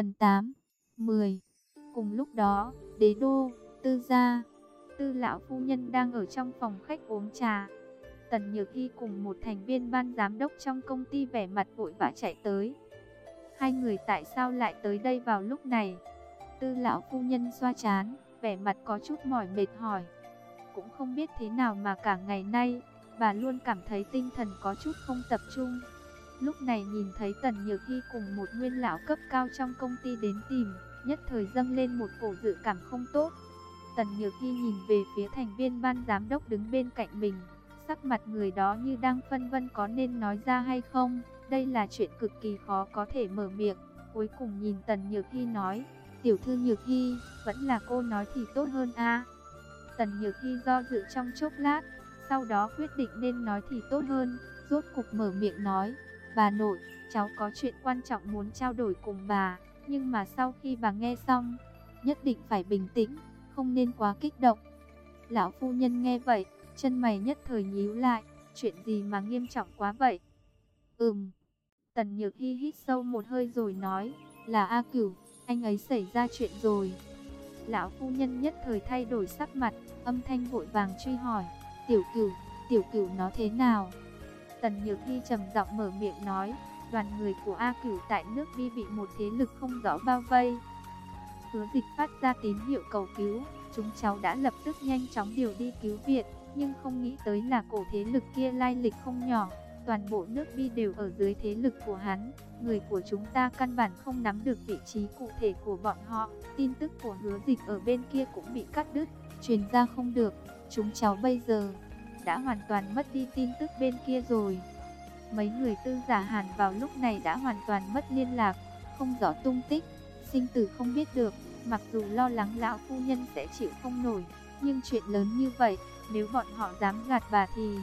Phần 8 10 Cùng lúc đó, đế đô, tư gia, tư lão phu nhân đang ở trong phòng khách uống trà. Tần Nhược Hy cùng một thành viên ban giám đốc trong công ty vẻ mặt vội vã chạy tới. Hai người tại sao lại tới đây vào lúc này? Tư lão phu nhân xoa chán, vẻ mặt có chút mỏi mệt hỏi. Cũng không biết thế nào mà cả ngày nay, bà luôn cảm thấy tinh thần có chút không tập trung. Lúc này nhìn thấy Tần Nhược Hy cùng một nguyên lão cấp cao trong công ty đến tìm, nhất thời dâng lên một cổ dự cảm không tốt. Tần Nhược Hy nhìn về phía thành viên ban giám đốc đứng bên cạnh mình, sắc mặt người đó như đang phân vân có nên nói ra hay không. Đây là chuyện cực kỳ khó có thể mở miệng. Cuối cùng nhìn Tần Nhược Hy nói, tiểu thư Nhược Hy, vẫn là cô nói thì tốt hơn a. Tần Nhược Hy do dự trong chốc lát, sau đó quyết định nên nói thì tốt hơn, rốt cục mở miệng nói, bà nội, cháu có chuyện quan trọng muốn trao đổi cùng bà, nhưng mà sau khi bà nghe xong, nhất định phải bình tĩnh, không nên quá kích động. Lão phu nhân nghe vậy, chân mày nhất thời nhíu lại, chuyện gì mà nghiêm trọng quá vậy? Ừm. Tần Nhược Hi hít sâu một hơi rồi nói, là A Cửu, anh ấy xảy ra chuyện rồi. Lão phu nhân nhất thời thay đổi sắc mặt, âm thanh vội vàng truy hỏi, tiểu cửu, tiểu cửu nó thế nào? Tần Nhược Thi trầm giọng mở miệng nói, đoàn người của A Cửu tại nước Bi bị một thế lực không rõ bao vây. Hứa dịch phát ra tín hiệu cầu cứu, chúng cháu đã lập tức nhanh chóng điều đi cứu viện, nhưng không nghĩ tới là cổ thế lực kia lai lịch không nhỏ. Toàn bộ nước Bi đều ở dưới thế lực của hắn, người của chúng ta căn bản không nắm được vị trí cụ thể của bọn họ. Tin tức của hứa dịch ở bên kia cũng bị cắt đứt, truyền ra không được. Chúng cháu bây giờ đã hoàn toàn mất đi tin tức bên kia rồi. Mấy người tư giả hàn vào lúc này đã hoàn toàn mất liên lạc, không rõ tung tích, sinh tử không biết được. Mặc dù lo lắng lão phu nhân sẽ chịu không nổi, nhưng chuyện lớn như vậy, nếu bọn họ dám gạt bà thì...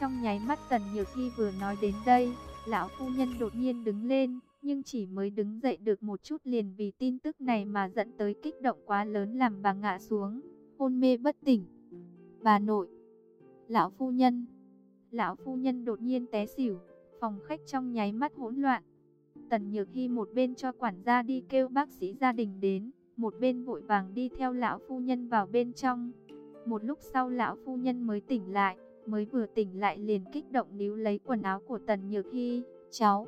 Trong nháy mắt Tần Nhược Hy vừa nói đến đây, lão phu nhân đột nhiên đứng lên, nhưng chỉ mới đứng dậy được một chút liền vì tin tức này mà dẫn tới kích động quá lớn làm bà ngã xuống, hôn mê bất tỉnh. Bà nội, lão phu nhân, lão phu nhân đột nhiên té xỉu, phòng khách trong nháy mắt hỗn loạn. Tần Nhược Hy một bên cho quản gia đi kêu bác sĩ gia đình đến, một bên vội vàng đi theo lão phu nhân vào bên trong. Một lúc sau lão phu nhân mới tỉnh lại, mới vừa tỉnh lại liền kích động níu lấy quần áo của Tần Nhược Hy. Cháu,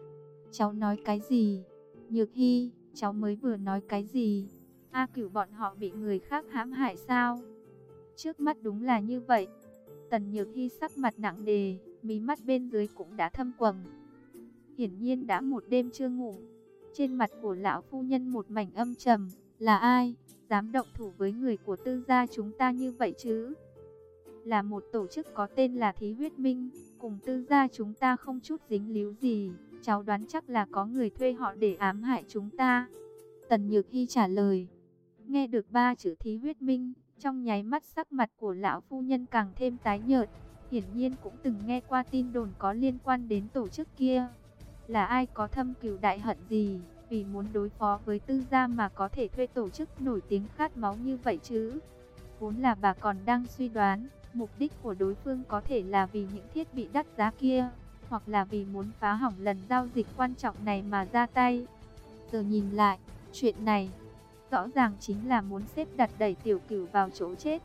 cháu nói cái gì? Nhược Hy, cháu mới vừa nói cái gì? A cửu bọn họ bị người khác hãm hại sao? Trước mắt đúng là như vậy. Tần Nhược Hy sắc mặt nặng đề, mí mắt bên dưới cũng đã thâm quầng. Hiển nhiên đã một đêm chưa ngủ. Trên mặt của lão phu nhân một mảnh âm trầm, là ai? Dám động thủ với người của tư gia chúng ta như vậy chứ? Là một tổ chức có tên là Thí Huyết Minh, cùng tư gia chúng ta không chút dính líu gì. Cháu đoán chắc là có người thuê họ để ám hại chúng ta. Tần Nhược Hy trả lời. Nghe được ba chữ Thí Huyết Minh, trong nháy mắt sắc mặt của lão phu nhân càng thêm tái nhợt. Hiển nhiên cũng từng nghe qua tin đồn có liên quan đến tổ chức kia. Là ai có thâm cừu đại hận gì? vì muốn đối phó với tư gia mà có thể thuê tổ chức nổi tiếng khát máu như vậy chứ. Vốn là bà còn đang suy đoán, mục đích của đối phương có thể là vì những thiết bị đắt giá kia, hoặc là vì muốn phá hỏng lần giao dịch quan trọng này mà ra tay. Giờ nhìn lại, chuyện này, rõ ràng chính là muốn xếp đặt đẩy tiểu cửu vào chỗ chết.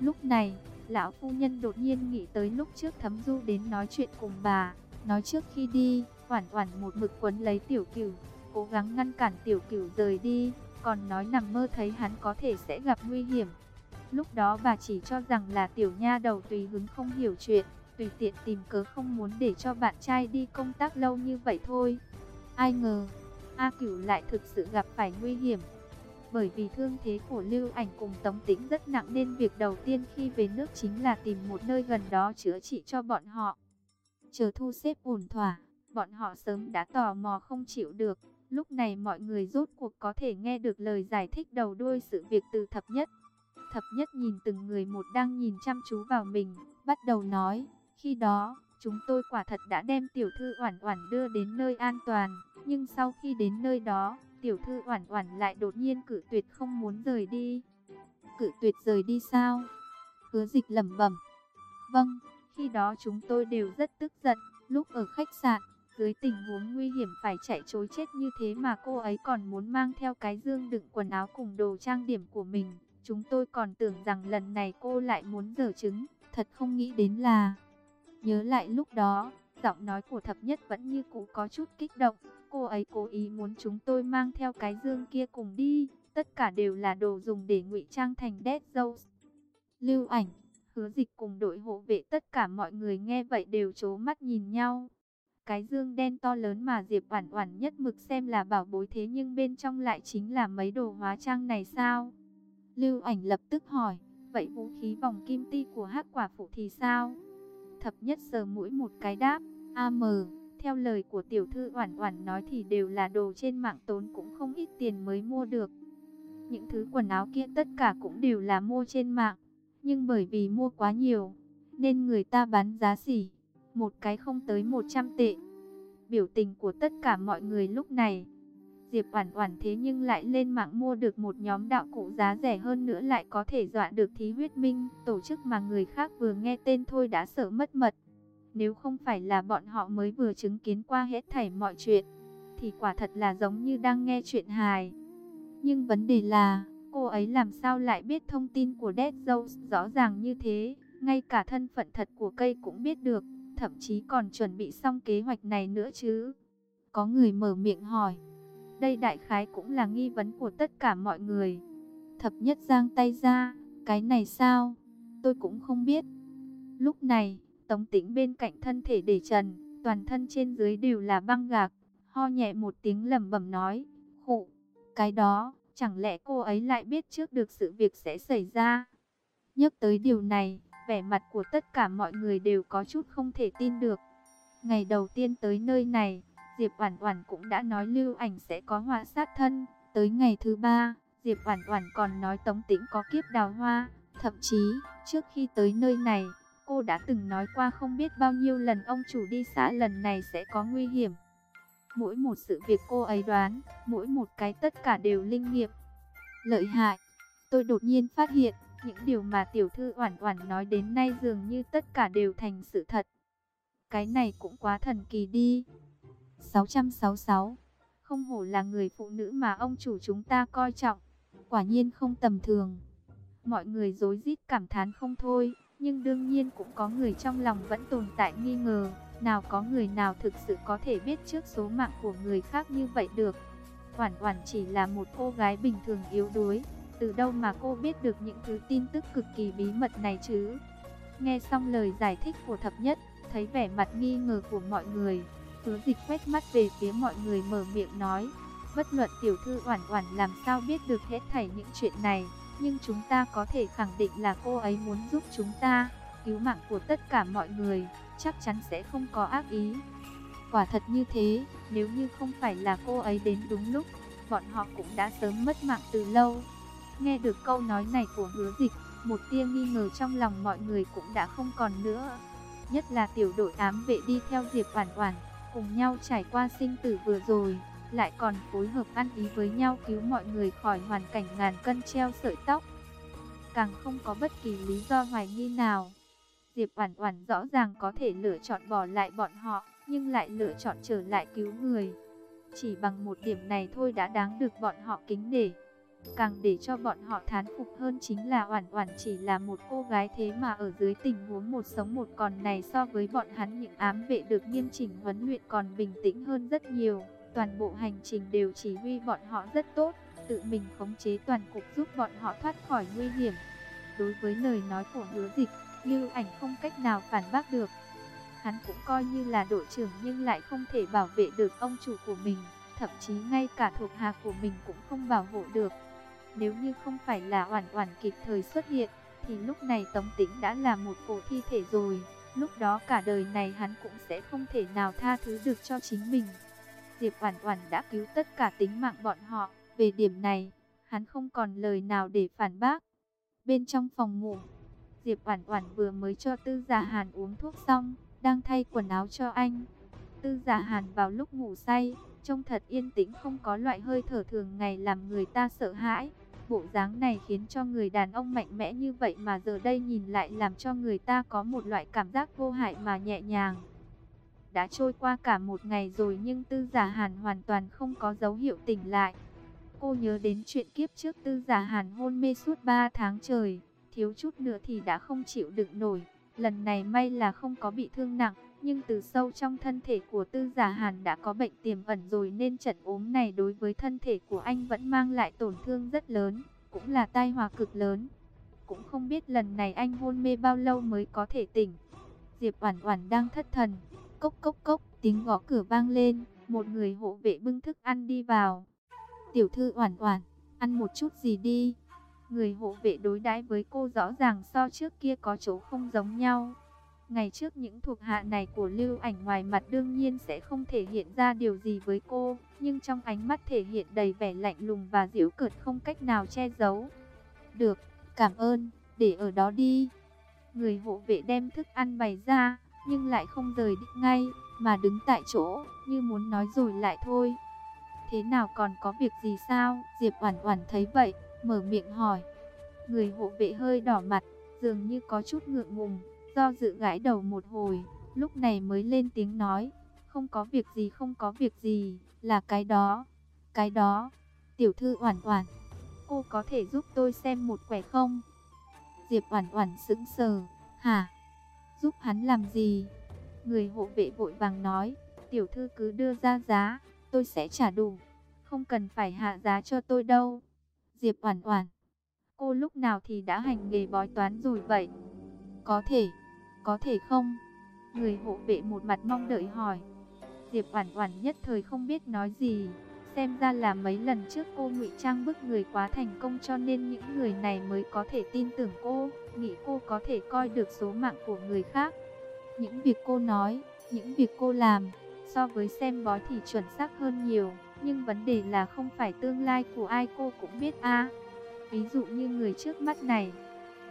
Lúc này, lão phu nhân đột nhiên nghĩ tới lúc trước thấm du đến nói chuyện cùng bà, nói trước khi đi, Oản Oản một mực quấn lấy Tiểu Cửu, cố gắng ngăn cản Tiểu Cửu rời đi, còn nói nằm mơ thấy hắn có thể sẽ gặp nguy hiểm. Lúc đó bà chỉ cho rằng là Tiểu Nha đầu tùy hứng không hiểu chuyện, tùy tiện tìm cớ không muốn để cho bạn trai đi công tác lâu như vậy thôi. Ai ngờ, A Cửu lại thực sự gặp phải nguy hiểm. Bởi vì thương thế của Lưu Ảnh cùng Tống Tĩnh rất nặng nên việc đầu tiên khi về nước chính là tìm một nơi gần đó chữa trị cho bọn họ. Chờ thu xếp ổn thỏa, bọn họ sớm đã tò mò không chịu được. Lúc này mọi người rốt cuộc có thể nghe được lời giải thích đầu đuôi sự việc từ thập nhất. Thập nhất nhìn từng người một đang nhìn chăm chú vào mình, bắt đầu nói, khi đó, chúng tôi quả thật đã đem tiểu thư Oản Oản đưa đến nơi an toàn, nhưng sau khi đến nơi đó, tiểu thư Oản Oản lại đột nhiên cự tuyệt không muốn rời đi. Cự tuyệt rời đi sao? Hứa Dịch lẩm bẩm. Vâng, khi đó chúng tôi đều rất tức giận, lúc ở khách sạn, Dưới tình huống nguy hiểm phải chạy trối chết như thế mà cô ấy còn muốn mang theo cái dương đựng quần áo cùng đồ trang điểm của mình. Chúng tôi còn tưởng rằng lần này cô lại muốn dở trứng, thật không nghĩ đến là... Nhớ lại lúc đó, giọng nói của thập nhất vẫn như cũ có chút kích động. Cô ấy cố ý muốn chúng tôi mang theo cái dương kia cùng đi. Tất cả đều là đồ dùng để ngụy trang thành Dead Zones. Lưu ảnh, hứa dịch cùng đội hộ vệ tất cả mọi người nghe vậy đều chố mắt nhìn nhau. Cái dương đen to lớn mà Diệp Oản Oản nhất mực xem là bảo bối thế nhưng bên trong lại chính là mấy đồ hóa trang này sao? Lưu ảnh lập tức hỏi, vậy vũ khí vòng kim ti của hắc quả phụ thì sao? Thập nhất sờ mũi một cái đáp, AM, theo lời của tiểu thư Oản Oản nói thì đều là đồ trên mạng tốn cũng không ít tiền mới mua được. Những thứ quần áo kia tất cả cũng đều là mua trên mạng, nhưng bởi vì mua quá nhiều, nên người ta bán giá xỉ, một cái không tới 100 tệ. Biểu tình của tất cả mọi người lúc này, Diệp Oản Oản thế nhưng lại lên mạng mua được một nhóm đạo cụ giá rẻ hơn nữa lại có thể dọa được thí huyết minh, tổ chức mà người khác vừa nghe tên thôi đã sợ mất mật. Nếu không phải là bọn họ mới vừa chứng kiến qua hết thảy mọi chuyện, thì quả thật là giống như đang nghe chuyện hài. Nhưng vấn đề là, cô ấy làm sao lại biết thông tin của Dead Rose rõ ràng như thế, ngay cả thân phận thật của cây cũng biết được, thậm chí còn chuẩn bị xong kế hoạch này nữa chứ. Có người mở miệng hỏi, đây đại khái cũng là nghi vấn của tất cả mọi người. Thập nhất giang tay ra, cái này sao? Tôi cũng không biết. Lúc này, Tống tĩnh bên cạnh thân thể để trần, toàn thân trên dưới đều là băng gạc, ho nhẹ một tiếng lẩm bẩm nói, khụ, cái đó, chẳng lẽ cô ấy lại biết trước được sự việc sẽ xảy ra? Nhắc tới điều này, vẻ mặt của tất cả mọi người đều có chút không thể tin được. Ngày đầu tiên tới nơi này, Diệp Oản Oản cũng đã nói Lưu Ảnh sẽ có hoa sát thân, tới ngày thứ ba, Diệp Oản Oản còn nói Tống Tĩnh có kiếp đào hoa, thậm chí, trước khi tới nơi này, cô đã từng nói qua không biết bao nhiêu lần ông chủ đi xã lần này sẽ có nguy hiểm. Mỗi một sự việc cô ấy đoán, mỗi một cái tất cả đều linh nghiệm. Lợi hại, tôi đột nhiên phát hiện, những điều mà tiểu thư Oản Oản nói đến nay dường như tất cả đều thành sự thật. Cái này cũng quá thần kỳ đi. 666. Không hổ là người phụ nữ mà ông chủ chúng ta coi trọng. Quả nhiên không tầm thường. Mọi người dối rít cảm thán không thôi. Nhưng đương nhiên cũng có người trong lòng vẫn tồn tại nghi ngờ. Nào có người nào thực sự có thể biết trước số mạng của người khác như vậy được. Oản Oản chỉ là một cô gái bình thường yếu đuối. Từ đâu mà cô biết được những thứ tin tức cực kỳ bí mật này chứ? Nghe xong lời giải thích của thập nhất, thấy vẻ mặt nghi ngờ của mọi người, Hứa dịch quét mắt về phía mọi người mở miệng nói, bất luận tiểu thư oản oản làm sao biết được hết thảy những chuyện này, nhưng chúng ta có thể khẳng định là cô ấy muốn giúp chúng ta, cứu mạng của tất cả mọi người, chắc chắn sẽ không có ác ý. Quả thật như thế, nếu như không phải là cô ấy đến đúng lúc, bọn họ cũng đã sớm mất mạng từ lâu. Nghe được câu nói này của hứa dịch, một tia nghi ngờ trong lòng mọi người cũng đã không còn nữa. Nhất là tiểu đội ám vệ đi theo Diệp Oản Oản, cùng nhau trải qua sinh tử vừa rồi, lại còn phối hợp ăn ý với nhau cứu mọi người khỏi hoàn cảnh ngàn cân treo sợi tóc. Càng không có bất kỳ lý do hoài nghi nào. Diệp Oản Oản rõ ràng có thể lựa chọn bỏ lại bọn họ, nhưng lại lựa chọn trở lại cứu người. Chỉ bằng một điểm này thôi đã đáng được bọn họ kính nể. Càng để cho bọn họ thán phục hơn chính là Oản Oản chỉ là một cô gái thế mà ở dưới tình huống một sống một còn này so với bọn hắn những ám vệ được nghiêm chỉnh huấn luyện còn bình tĩnh hơn rất nhiều. Toàn bộ hành trình đều chỉ huy bọn họ rất tốt, tự mình khống chế toàn cục giúp bọn họ thoát khỏi nguy hiểm. Đối với lời nói của Hứa Dịch, Lưu Ảnh không cách nào phản bác được. Hắn cũng coi như là đội trưởng nhưng lại không thể bảo vệ được ông chủ của mình, thậm chí ngay cả thuộc hạ của mình cũng không bảo hộ được. Nếu như không phải là Oản Oản kịp thời xuất hiện, thì lúc này Tống Tĩnh đã là một cổ thi thể rồi. Lúc đó cả đời này hắn cũng sẽ không thể nào tha thứ được cho chính mình. Diệp Oản Oản đã cứu tất cả tính mạng bọn họ, về điểm này, hắn không còn lời nào để phản bác. Bên trong phòng ngủ, Diệp Oản Oản vừa mới cho Tư Giả Hàn uống thuốc xong, đang thay quần áo cho anh. Tư Giả Hàn vào lúc ngủ say, trông thật yên tĩnh không có loại hơi thở thường ngày làm người ta sợ hãi. Bộ dáng này khiến cho người đàn ông mạnh mẽ như vậy mà giờ đây nhìn lại làm cho người ta có một loại cảm giác vô hại mà nhẹ nhàng. Đã trôi qua cả một ngày rồi nhưng tư giả hàn hoàn toàn không có dấu hiệu tỉnh lại. Cô nhớ đến chuyện kiếp trước tư giả hàn hôn mê suốt 3 tháng trời, thiếu chút nữa thì đã không chịu đựng nổi. Lần này may là không có bị thương nặng, nhưng từ sâu trong thân thể của tư giả hàn đã có bệnh tiềm ẩn rồi nên trận ốm này đối với thân thể của anh vẫn mang lại tổn thương rất lớn, cũng là tai họa cực lớn. Cũng không biết lần này anh hôn mê bao lâu mới có thể tỉnh. Diệp Oản Oản đang thất thần, cốc cốc cốc, tiếng gõ cửa vang lên, một người hộ vệ bưng thức ăn đi vào. "Tiểu thư Oản Oản, ăn một chút gì đi." Người hộ vệ đối đãi với cô rõ ràng so trước kia có chỗ không giống nhau. Ngày trước những thuộc hạ này của Lưu Ảnh ngoài mặt đương nhiên sẽ không thể hiện ra điều gì với cô, nhưng trong ánh mắt thể hiện đầy vẻ lạnh lùng và giễu cợt không cách nào che giấu. "Được, cảm ơn, để ở đó đi." Người hộ vệ đem thức ăn bày ra, nhưng lại không rời đi ngay, mà đứng tại chỗ, như muốn nói rồi lại thôi. Thế nào còn có việc gì sao? Diệp Oản Oản thấy vậy, mở miệng hỏi. Người hộ vệ hơi đỏ mặt, dường như có chút ngượng ngùng, do dự gãi đầu một hồi, lúc này mới lên tiếng nói, không có việc gì không có việc gì, là cái đó, cái đó, tiểu thư Oản Oản, cô có thể giúp tôi xem một quẻ không? Diệp Oản Oản sững sờ, hả? Giúp hắn làm gì? Người hộ vệ vội vàng nói, tiểu thư cứ đưa ra giá, tôi sẽ trả đủ, không cần phải hạ giá cho tôi đâu. Diệp Oản Oản, cô lúc nào thì đã hành nghề bói toán rồi vậy? Có thể, có thể không? Người hộ vệ một mặt mong đợi hỏi. Diệp Oản Oản nhất thời không biết nói gì, xem ra là mấy lần trước cô ngụy trang bức người quá thành công cho nên những người này mới có thể tin tưởng cô, nghĩ cô có thể coi được số mạng của người khác. Những việc cô nói, những việc cô làm, so với xem bói thì chuẩn xác hơn nhiều, nhưng vấn đề là không phải tương lai của ai cô cũng biết a. Ví dụ như người trước mắt này,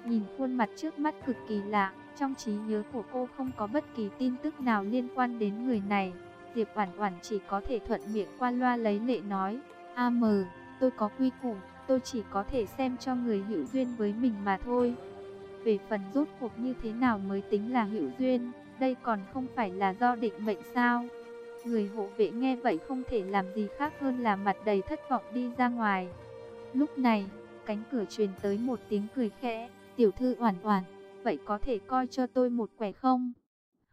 nhìn khuôn mặt trước mắt cực kỳ lạ, trong trí nhớ của cô không có bất kỳ tin tức nào liên quan đến người này. Diệp Oản Oản chỉ có thể thuận miệng qua loa lấy lệ nói, "A mờ, tôi có quy củ, tôi chỉ có thể xem cho người hữu duyên với mình mà thôi." Về phần rốt cuộc như thế nào mới tính là hữu duyên, đây còn không phải là do định mệnh sao? Người hộ vệ nghe vậy không thể làm gì khác hơn là mặt đầy thất vọng đi ra ngoài. Lúc này, cánh cửa truyền tới một tiếng cười khẽ, "Tiểu thư Oản Oản, vậy có thể coi cho tôi một quẻ không?"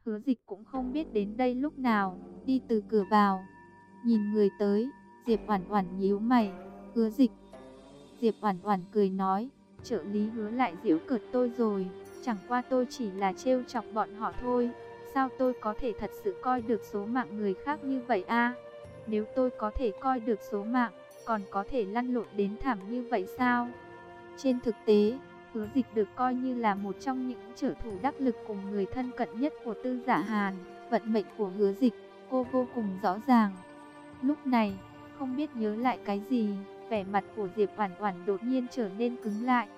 Hứa Dịch cũng không biết đến đây lúc nào, đi từ cửa vào. Nhìn người tới, Diệp Oản Oản nhíu mày, "Hứa Dịch." Diệp Oản Oản cười nói, "Trợ lý Hứa lại giễu cợt tôi rồi, chẳng qua tôi chỉ là trêu chọc bọn họ thôi." Sao tôi có thể thật sự coi được số mạng người khác như vậy a? Nếu tôi có thể coi được số mạng, còn có thể lăn lộn đến thảm như vậy sao? Trên thực tế, hứa dịch được coi như là một trong những trở thủ đắc lực cùng người thân cận nhất của tư giả Hàn. Vận mệnh của hứa dịch, cô vô cùng rõ ràng. Lúc này, không biết nhớ lại cái gì, vẻ mặt của Diệp Oản Oản đột nhiên trở nên cứng lại.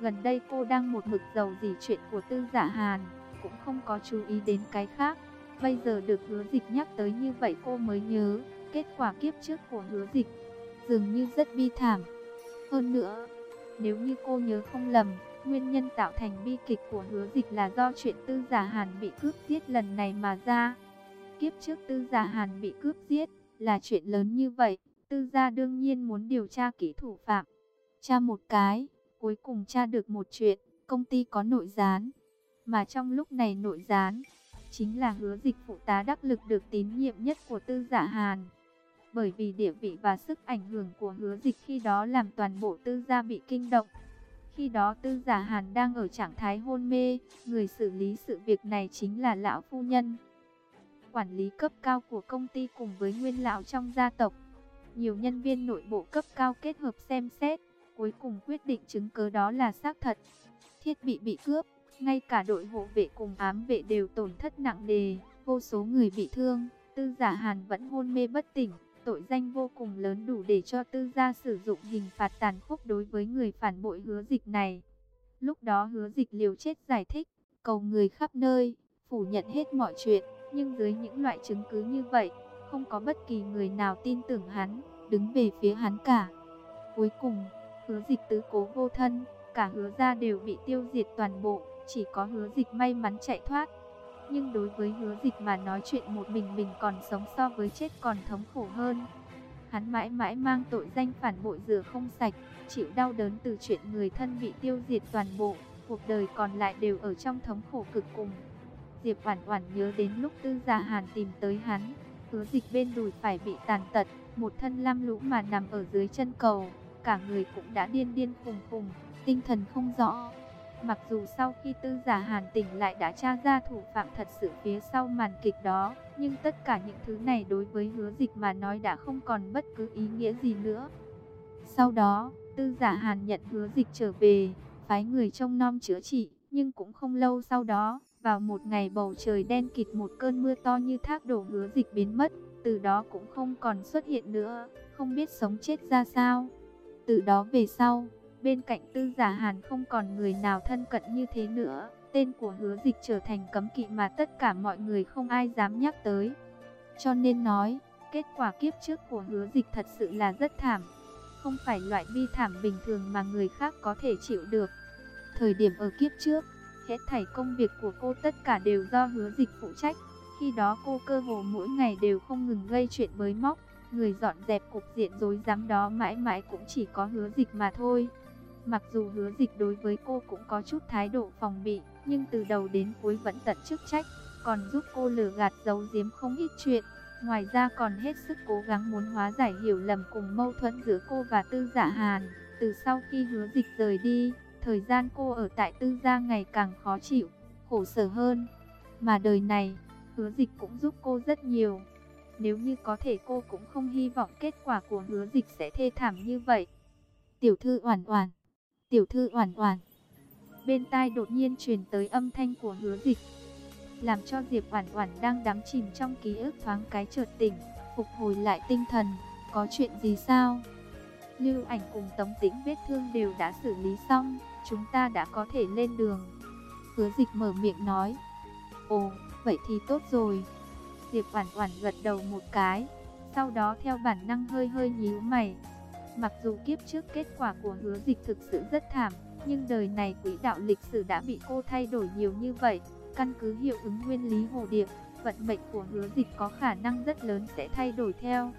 Gần đây cô đang một mực giàu gì chuyện của tư giả Hàn cũng không có chú ý đến cái khác. Bây giờ được hứa dịch nhắc tới như vậy cô mới nhớ, kết quả kiếp trước của hứa dịch, dường như rất bi thảm. Hơn nữa, nếu như cô nhớ không lầm, nguyên nhân tạo thành bi kịch của hứa dịch là do chuyện tư giả hàn bị cướp giết lần này mà ra. Kiếp trước tư giả hàn bị cướp giết, là chuyện lớn như vậy, tư gia đương nhiên muốn điều tra kỹ thủ phạm. Tra một cái, cuối cùng tra được một chuyện, công ty có nội gián. Mà trong lúc này nội gián, chính là hứa dịch phụ tá đắc lực được tín nhiệm nhất của tư giả Hàn. Bởi vì địa vị và sức ảnh hưởng của hứa dịch khi đó làm toàn bộ tư gia bị kinh động. Khi đó tư giả Hàn đang ở trạng thái hôn mê, người xử lý sự việc này chính là lão phu nhân. Quản lý cấp cao của công ty cùng với nguyên lão trong gia tộc. Nhiều nhân viên nội bộ cấp cao kết hợp xem xét, cuối cùng quyết định chứng cứ đó là xác thật. Thiết bị bị cướp, ngay cả đội hộ vệ cùng ám vệ đều tổn thất nặng nề, vô số người bị thương, tư giả hàn vẫn hôn mê bất tỉnh, tội danh vô cùng lớn đủ để cho tư gia sử dụng hình phạt tàn khốc đối với người phản bội hứa dịch này. Lúc đó hứa dịch liều chết giải thích, cầu người khắp nơi, phủ nhận hết mọi chuyện, nhưng dưới những loại chứng cứ như vậy, không có bất kỳ người nào tin tưởng hắn, đứng về phía hắn cả. Cuối cùng, hứa dịch tứ cố vô thân, cả hứa gia đều bị tiêu diệt toàn bộ chỉ có hứa dịch may mắn chạy thoát. Nhưng đối với hứa dịch mà nói chuyện một mình mình còn sống so với chết còn thống khổ hơn. Hắn mãi mãi mang tội danh phản bội rửa không sạch, chịu đau đớn từ chuyện người thân bị tiêu diệt toàn bộ, cuộc đời còn lại đều ở trong thống khổ cực cùng. Diệp Oản Oản nhớ đến lúc Tư gia Hàn tìm tới hắn, hứa dịch bên đùi phải bị tàn tật, một thân lam lũ mà nằm ở dưới chân cầu, cả người cũng đã điên điên khùng khùng, tinh thần không rõ. Mặc dù sau khi tư giả hàn tỉnh lại đã tra ra thủ phạm thật sự phía sau màn kịch đó, nhưng tất cả những thứ này đối với hứa dịch mà nói đã không còn bất cứ ý nghĩa gì nữa. Sau đó, tư giả hàn nhận hứa dịch trở về, phái người trông nom chữa trị, nhưng cũng không lâu sau đó, vào một ngày bầu trời đen kịt một cơn mưa to như thác đổ hứa dịch biến mất, từ đó cũng không còn xuất hiện nữa, không biết sống chết ra sao. Từ đó về sau, bên cạnh tư giả hàn không còn người nào thân cận như thế nữa, tên của hứa dịch trở thành cấm kỵ mà tất cả mọi người không ai dám nhắc tới. Cho nên nói, kết quả kiếp trước của hứa dịch thật sự là rất thảm, không phải loại bi thảm bình thường mà người khác có thể chịu được. Thời điểm ở kiếp trước, hết thảy công việc của cô tất cả đều do hứa dịch phụ trách. Khi đó cô cơ hồ mỗi ngày đều không ngừng gây chuyện bới móc, người dọn dẹp cục diện rối rắm đó mãi mãi cũng chỉ có hứa dịch mà thôi. Mặc dù hứa dịch đối với cô cũng có chút thái độ phòng bị, nhưng từ đầu đến cuối vẫn tận chức trách, còn giúp cô lừa gạt giấu giếm không ít chuyện. Ngoài ra còn hết sức cố gắng muốn hóa giải hiểu lầm cùng mâu thuẫn giữa cô và Tư Dạ Hàn. Từ sau khi hứa dịch rời đi, thời gian cô ở tại Tư Gia ngày càng khó chịu, khổ sở hơn. Mà đời này, hứa dịch cũng giúp cô rất nhiều. Nếu như có thể cô cũng không hy vọng kết quả của hứa dịch sẽ thê thảm như vậy. Tiểu thư Oản Oản, Tiểu thư Oản Oản. Bên tai đột nhiên truyền tới âm thanh của Hứa Dịch, làm cho Diệp Oản Oản đang đắm chìm trong ký ức thoáng cái chợt tỉnh, phục hồi lại tinh thần, có chuyện gì sao? Lưu Ảnh cùng Tống Tĩnh vết thương đều đã xử lý xong, chúng ta đã có thể lên đường. Hứa Dịch mở miệng nói. Ồ, vậy thì tốt rồi. Diệp Oản Oản gật đầu một cái, sau đó theo bản năng hơi hơi nhíu mày. Mặc dù kiếp trước kết quả của hứa dịch thực sự rất thảm, nhưng đời này quỹ đạo lịch sử đã bị cô thay đổi nhiều như vậy. Căn cứ hiệu ứng nguyên lý hồ điệp, vận mệnh của hứa dịch có khả năng rất lớn sẽ thay đổi theo.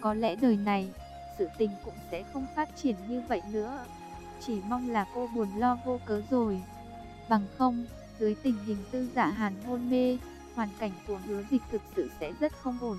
Có lẽ đời này, sự tình cũng sẽ không phát triển như vậy nữa. Chỉ mong là cô buồn lo vô cớ rồi. Bằng không, dưới tình hình tư giả hàn hôn mê, hoàn cảnh của hứa dịch thực sự sẽ rất không ổn.